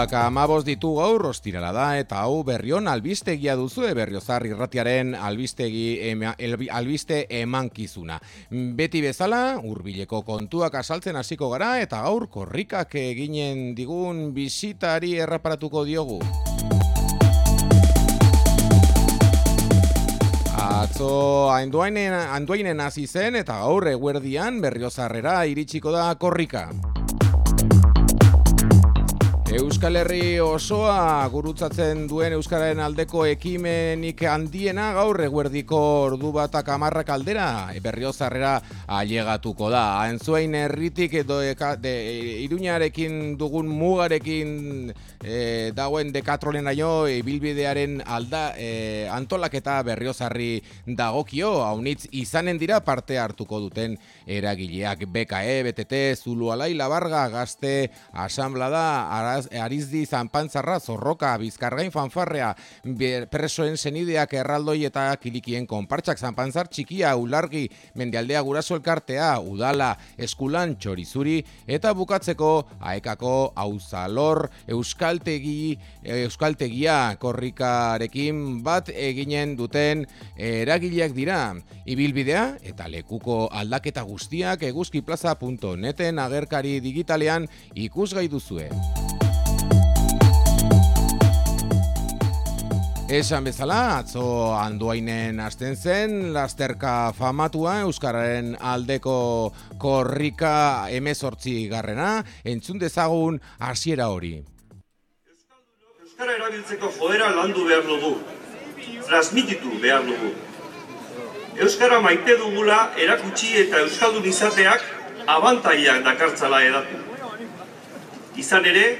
Martxoak amabos ditu gaur ostirala da eta hau berrion albistegia duzu berriozar irratiaren albistegi ema, albiste emankizuna. Beti bezala, hurbileko kontuak asaltzen hasiko gara eta gaur korrikak eginen digun bisitari erraparatuko diogu. Atzo anduainen, anduainen hasi zen eta gaur eguerdian berriozarrera iritsiko da korrika. Euskal Herri osoa gurutzatzen duen Euskararen aldeko ekimenik handiena gaur eguerdiko ordu batak amarrak aldera berriozarrera ailegatuko da. Entzuain herritik edo de, iruñarekin dugun mugarekin e, dagoen dekatrolen aio ibilbidearen alda e, antolaketa berriozarri dagokio haunitz izanen dira parte hartuko duten eragileak BKE, BTT, Zulu Alai, Labarga, Gazte, Asamblada, Araz, arizdi zanpantzarra zorroka bizkargain fanfarrea presoen senideak erraldoi eta kilikien konpartxak zanpantzar txikia ulargi mendialdea guraso elkartea udala eskulan txorizuri eta bukatzeko aekako auzalor euskaltegi euskaltegia korrikarekin bat eginen duten eragileak dira ibilbidea eta lekuko aldaketa guztiak eguzkiplaza.neten agerkari digitalean ikusgai duzue. Esan bezala, atzo anduainen hasten zen, lasterka famatua, Euskararen aldeko korrika emezortzi garrena, entzun dezagun hasiera hori. Euskara erabiltzeko joera landu behar dugu, transmititu behar dugu. Euskara maite dugula erakutsi eta Euskaldun izateak abantaiak dakartzala edatu. Izan ere,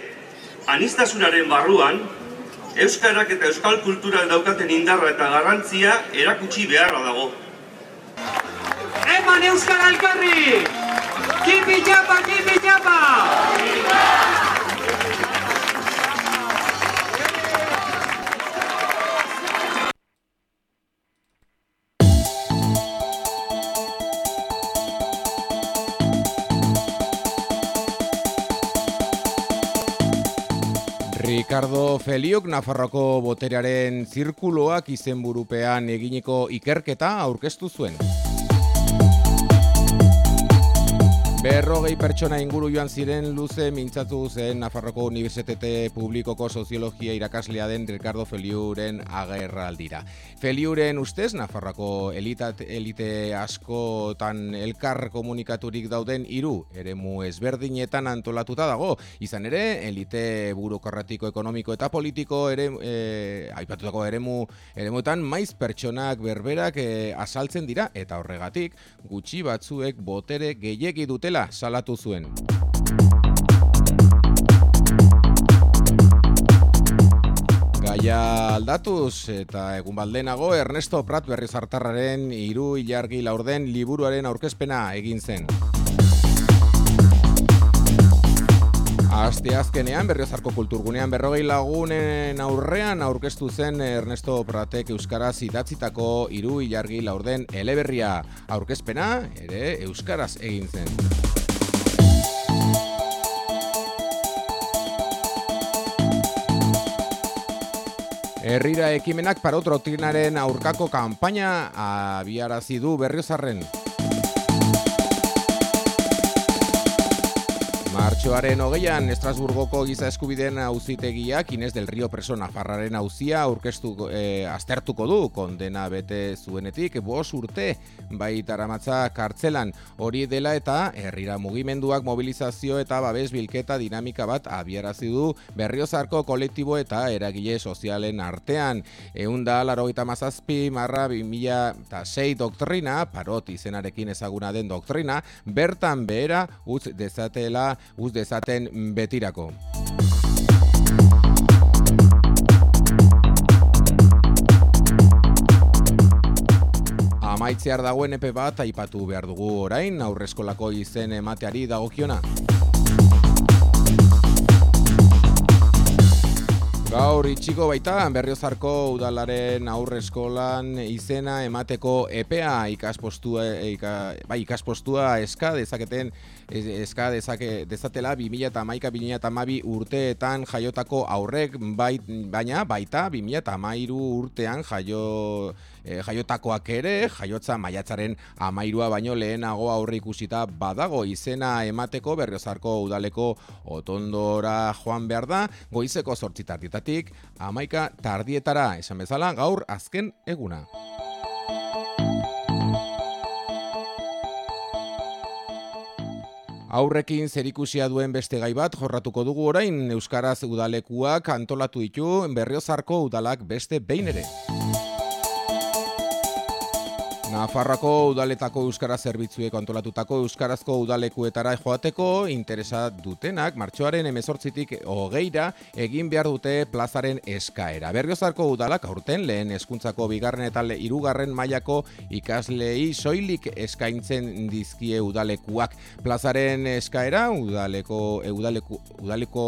anistasunaren barruan, Euskarak eta Euskal Kultural daukaten indarra eta garrantzia erakutsi beharra dago. Eman Euskal Alkarri! Kipi japa, kipi japa! Ricardo Feliuk Nafarroko boterearen zirkuloak izenburupean eginiko ikerketa aurkeztu zuen. Berrogei pertsona inguru joan ziren luze mintzatu zen Nafarroko Unibertsitate Publikoko Soziologia irakaslea den Ricardo Feliuren agerraldira. Feliuren ustez, Nafarroko elitat, elite askotan elkar komunikaturik dauden hiru eremu ezberdinetan antolatuta dago. Izan ere, elite burokarratiko ekonomiko eta politiko ere, e, aipatutako eremu eremuetan maiz pertsonak berberak e, asaltzen dira eta horregatik gutxi batzuek botere gehiegi dute dutela salatu zuen. Gaia aldatuz eta egun baldenago Ernesto Prat berrizartarraren hiru ilargi laurden liburuaren aurkezpena egin zen. Aste azkenean berriozarko kulturgunean berrogei lagunen aurrean aurkeztu zen Ernesto Pratek Euskaraz idatzitako hiru ilargi laurden eleberria aurkezpena ere Euskaraz egin zen. Herrira ekimenak parotrotinaren aurkako kanpaina abiarazi du berriozarren. Martxoaren hogeian, Estrasburgoko giza eskubideen auzitegiak Inez del Rio preso Nafarraren auzia aurkeztu e, aztertuko du kondena bete zuenetik bos urte bai taramatza kartzelan hori dela eta herrira mugimenduak mobilizazio eta babes bilketa dinamika bat abiarazi du berriozarko kolektibo eta eragile sozialen artean. Eunda larogeita mazazpi marra bimila eta sei doktrina, parot izenarekin ezaguna den doktrina, bertan behera utz dezatela uz dezaten betirako. Amaitzear dagoen epe bat aipatu behar dugu orain, aurrezkolako izen emateari dagokiona. Gaur itxiko baita berriozarko udalaren aurre eskolan izena emateko epea ikaspostua, ika, bai, ikaspostua eska dezaketen eska dezake, dezatela 2008-2008 urteetan jaiotako aurrek bai, baina baita 2008 urtean jaio, e, jaiotakoak ere jaiotza maiatzaren amairua baino lehenago aurre ikusita badago izena emateko berriozarko udaleko otondora joan behar da goizeko sortzitartitatik amaika tardietara esan bezala gaur azken eguna. Aurrekin zerikusia duen beste gai bat jorratuko dugu orain Euskaraz udalekuak antolatu ditu berriozarko udalak beste behin ere. Nafarrako udaletako euskara zerbitzuek antolatutako euskarazko udalekuetara joateko interesa dutenak martxoaren emezortzitik hogeira egin behar dute plazaren eskaera. Berriozarko udalak aurten lehen eskuntzako bigarren eta irugarren mailako ikaslei soilik eskaintzen dizkie udalekuak. Plazaren eskaera udaleko, udaleko, udaleko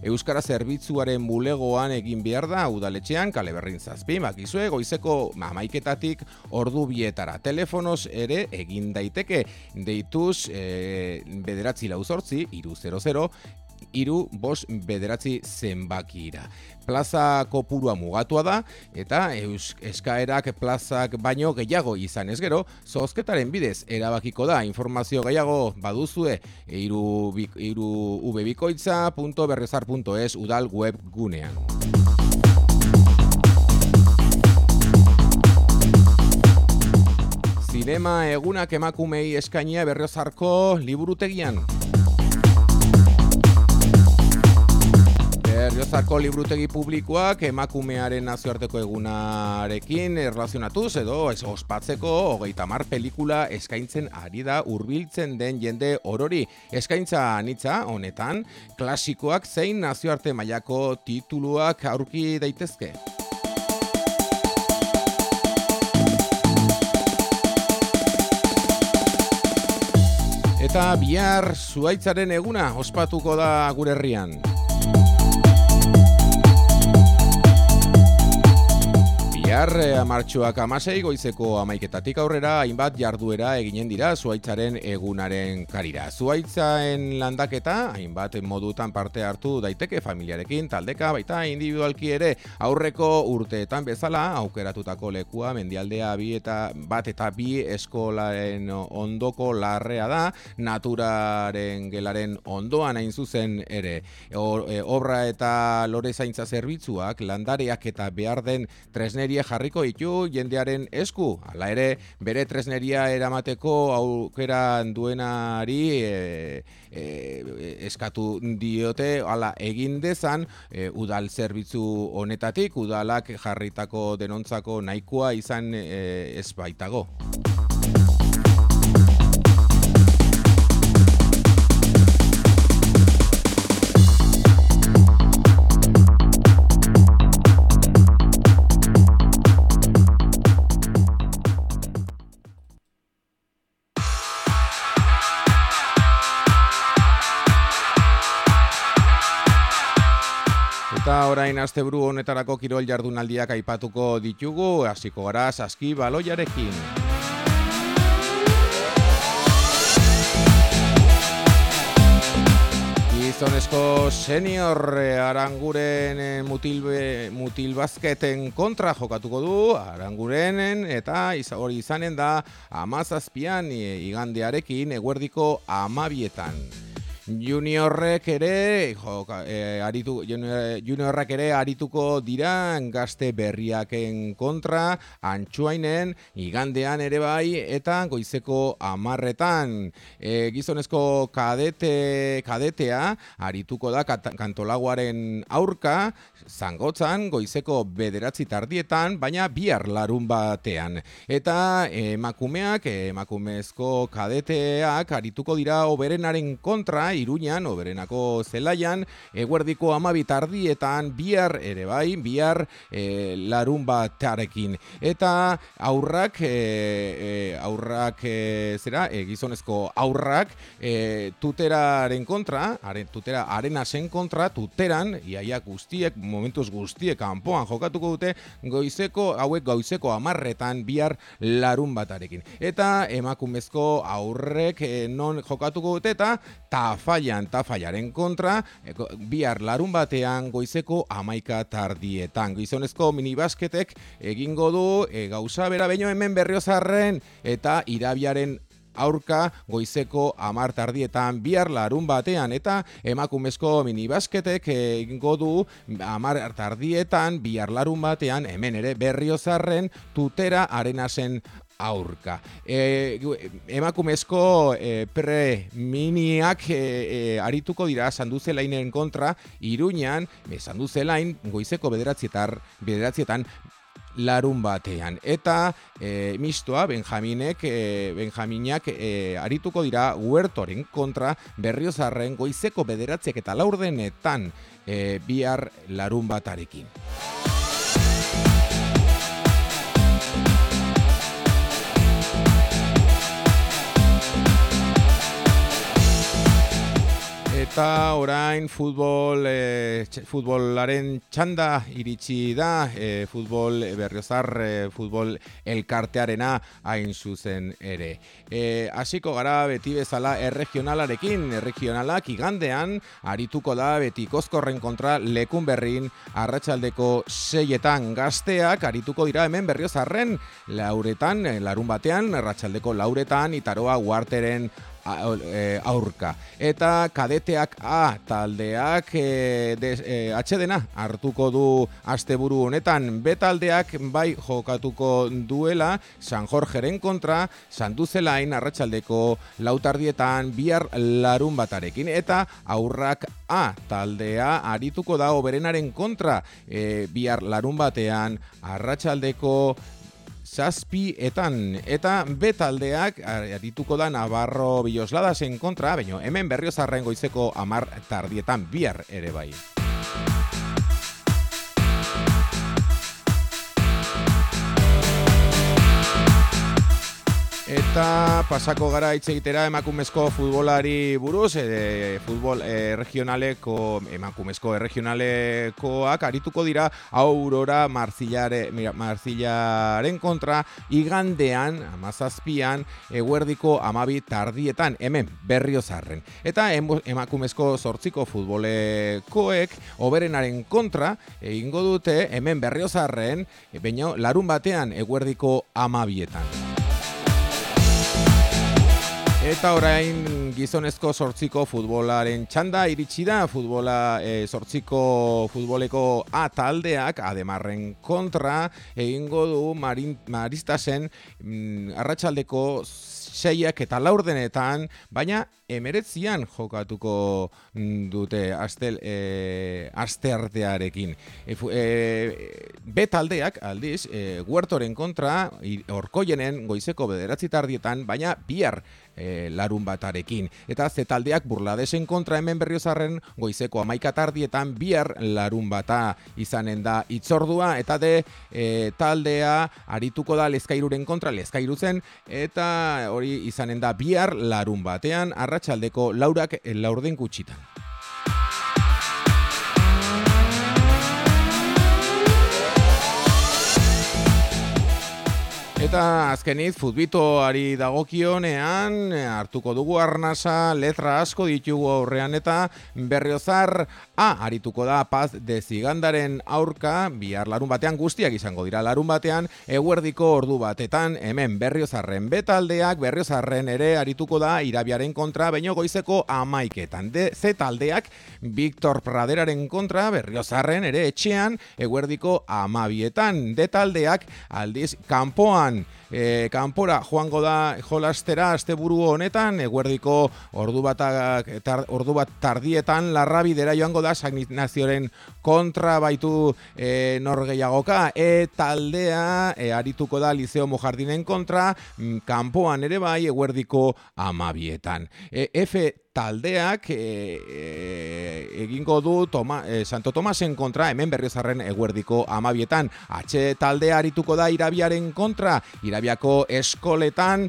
euskara zerbitzuaren bulegoan egin behar da udaletxean kale berrin zazpi, makizue goizeko mamaiketatik ordu biet horretara. Telefonos ere egin daiteke deituz e, bederatzi lauzortzi, iru 00, iru bos bederatzi zenbakira. Plaza kopurua mugatua da, eta eus, eskaerak plazak baino gehiago izan ez gero, zozketaren bidez erabakiko da informazio gehiago baduzue iru, iru ubebikoitza.berrezar.es udal web gunean. Zinema egunak emakumei eskainia berriozarko liburutegian. Berriozarko liburutegi publikoak emakumearen nazioarteko egunarekin erlazionatuz edo ez ospatzeko hogeita mar pelikula eskaintzen ari da hurbiltzen den jende orori. Eskaintza anitza honetan, klasikoak zein nazioarte mailako tituluak aurki daitezke. Eta bihar zuaitzaren eguna ospatuko da gure herrian. Bihar eh, amartxoak amasei goizeko amaiketatik aurrera hainbat jarduera eginen dira zuaitzaren egunaren karira. Zuaitzaen landaketa hainbat modutan parte hartu daiteke familiarekin taldeka baita individualki ere aurreko urteetan bezala aukeratutako lekua mendialdea bi eta bat eta bi eskolaren ondoko larrea da naturaren gelaren ondoan hain zuzen ere e, obra eta lore zaintza zerbitzuak landareak eta behar den tresneri jarriko ditu jendearen esku. Hala ere, bere tresneria eramateko aukera duenari e, e, eskatu diote, hala egin dezan, e, udal zerbitzu honetatik, udalak jarritako denontzako nahikoa izan e, ez baitago. Orain asteburu honetarako kirol jardunaldiak aipatuko ditugu, hasiko gara saski baloiarekin. Gizonezko senior eh, aranguren eh, mutil, mutil basketen kontra jokatuko du, arangurenen eta hori izanen da amazazpian eh, igandearekin eguerdiko amabietan. Juniorrek ere jo, e, aritu, juniorrak ere arituko dira gazte berriaken kontra, antxuainen, igandean ere bai, eta goizeko amarretan. E, gizonezko kadete, kadetea arituko da kantolaguaren aurka, zangotzan, goizeko bederatzi tardietan, baina bihar larun batean. Eta emakumeak, emakumezko kadeteak arituko dira oberenaren kontra, Iruñan, oberenako zelaian, eguerdiko amabit ardietan, bihar ere bai, bihar e, larun batarekin. Eta aurrak, e, e, aurrak, e, zera, e, gizonezko aurrak, e, tuteraren kontra, are, tutera arenasen kontra, tuteran, iaia guztiek, momentuz guztiek, kanpoan jokatuko dute, goizeko, hauek goizeko amarretan, bihar larun batarekin. Eta emakumezko aurrek e, non jokatuko dute, eta tafaian, tafaiaren kontra, e, bihar larun batean, goizeko amaika tardietan. Gizonezko minibasketek egingo du e, gauza bera baino hemen berriozarren eta irabiaren aurka goizeko amar tardietan bihar larun batean eta emakumezko minibasketek egingo du amar tardietan bihar larun batean hemen ere berriozarren tutera arenasen aurka. E, emakumezko e, pre miniak e, e, arituko dira sanduzelainen kontra iruñan, e, sanduzelain goizeko bederatzietar, bederatzietan larun batean. Eta e, mistoa Benjaminek, e, Benjaminak e, arituko dira huertoren kontra berriozarren goizeko bederatziak eta laurdenetan e, bihar larun batarekin. Eta orain futbol, e, futbolaren txanda iritsi da, e, futbol berriozar, e, futbol elkartearena hain zuzen ere. E, hasiko gara beti bezala erregionalarekin, erregionalak igandean, arituko da beti kozkorren kontra lekun berrin, arratsaldeko seietan gazteak, arituko dira hemen berriozarren, lauretan, larun batean, arratsaldeko lauretan, itaroa guarteren E, aurka. Eta kadeteak A taldeak e, des, e, atxedena hartuko du asteburu honetan. B taldeak bai jokatuko duela San Jorgeren kontra Sanduzelain arratsaldeko lautardietan bihar larun batarekin. Eta aurrak A taldea arituko da oberenaren kontra e, bihar larun batean arratsaldeko zazpietan eta betaldeak arituko da Navarro Bilosladasen kontra, baina hemen berriozarren goizeko amar tardietan bihar ere bai. Eta pasako gara hitz egitera emakumezko futbolari buruz, e, futbol e, regionaleko, emakumezko regionalekoak arituko dira aurora marzillare, marzillaren kontra igandean, amazazpian, eguerdiko amabi tardietan, hemen berriozarren. Eta emakumezko sortziko futbolekoek oberenaren kontra egingo dute hemen berriozarren, baina larun batean eguerdiko amabietan. Eta orain gizonezko sortziko futbolaren txanda iritsi da, futbola e, sortziko futboleko A taldeak, ademarren kontra, egingo du marin, maristasen mm, arratsaldeko seiak eta laurdenetan, baina emeretzian jokatuko mm, dute astel, e, aste artearekin. E, e, taldeak, aldiz, e, huertoren kontra, orkoienen goizeko bederatzi tardietan, baina bihar e, larun batarekin. Eta ze taldeak burladesen kontra hemen berriozarren goizeko amaika tardietan bihar larun bata izanen da itzordua eta de e, taldea arituko da lezkairuren kontra lezkairuzen eta hori izanen da bihar larun batean arratsaldeko laurak laurden kutsitan. Eta azkeniz, futbitoari dagokionean, hartuko dugu arnasa, letra asko ditugu aurrean eta berriozar A, arituko da paz de zigandaren aurka, bihar larun batean guztiak izango dira larun batean, eguerdiko ordu batetan, hemen berriozarren betaldeak, berriozarren ere arituko da irabiaren kontra, baino goizeko amaiketan. De, Z taldeak, Victor Praderaren kontra, berriozarren ere etxean, eguerdiko amabietan. De taldeak, aldiz, kanpoan, e, kanpora joango da jolastera asteburu honetan eguerdiko ordu bat ordu bat tardietan larrabidera joango da San Ignazioren kontra baitu e, norgeiagoka e taldea e, arituko da Liceo Mojardinen kontra mm, kanpoan ere bai eguerdiko amabietan. E, F taldeak e, egingo du Toma, Santo Tomasen kontra hemen berriozarren eguerdiko amabietan. H taldea arituko da irabiaren kontra, irabiako eskoletan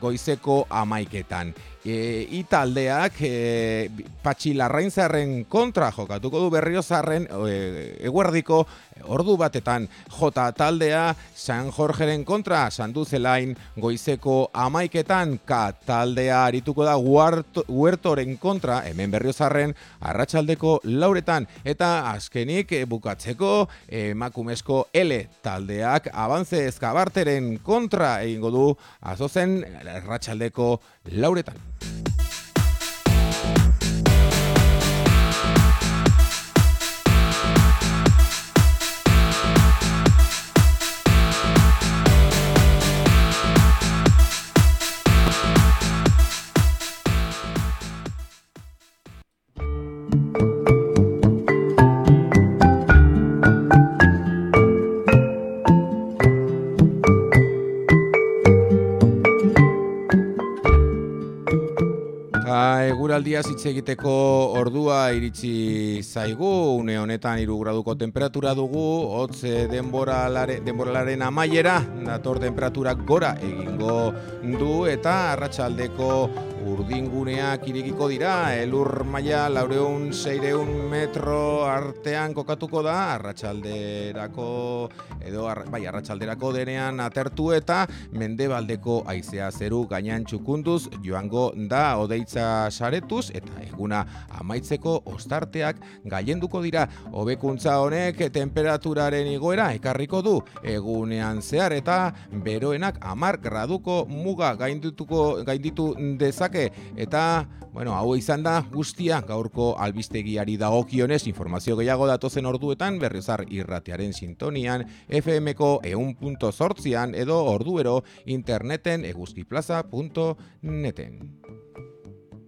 goizeko amaiketan e, italdeak e, patxi larrainzarren kontra jokatuko du berriozarren e, eguerdiko ordu batetan. Jota taldea San Jorgeren kontra Sanduzelain goizeko amaiketan ka taldea arituko da huertoren kontra hemen berriozarren arratsaldeko lauretan. Eta azkenik e, bukatzeko emakumezko L taldeak abantze ezkabarteren kontra egingo du azozen arratsaldeko lauretan. Eguraldia hitz egiteko ordua iritsi zaigu, une honetan hiru graduko temperatura dugu, hotz denboralare, denboralaren amaiera, dator temperaturak gora egingo du eta arratsaldeko urdinguneak irikiko dira, elur maila laureun seireun metro artean kokatuko da, arratsalderako edo bai, arratsalderako denean atertu eta mendebaldeko aizea zeru gainan txukunduz joango da. Odeitza saretuz eta eguna amaitzeko ostarteak gaienduko dira. Hobekuntza honek temperaturaren igoera ekarriko du. Egunean zehar eta beroenak amar graduko muga gaindituko gainditu dezake. Eta bueno, hau izan da guztia gaurko albistegiari dagokionez. Informazio gehiago datozen orduetan berrizar irratearen sintonian FMko eun punto edo orduero interneten eguzkiplaza.neten.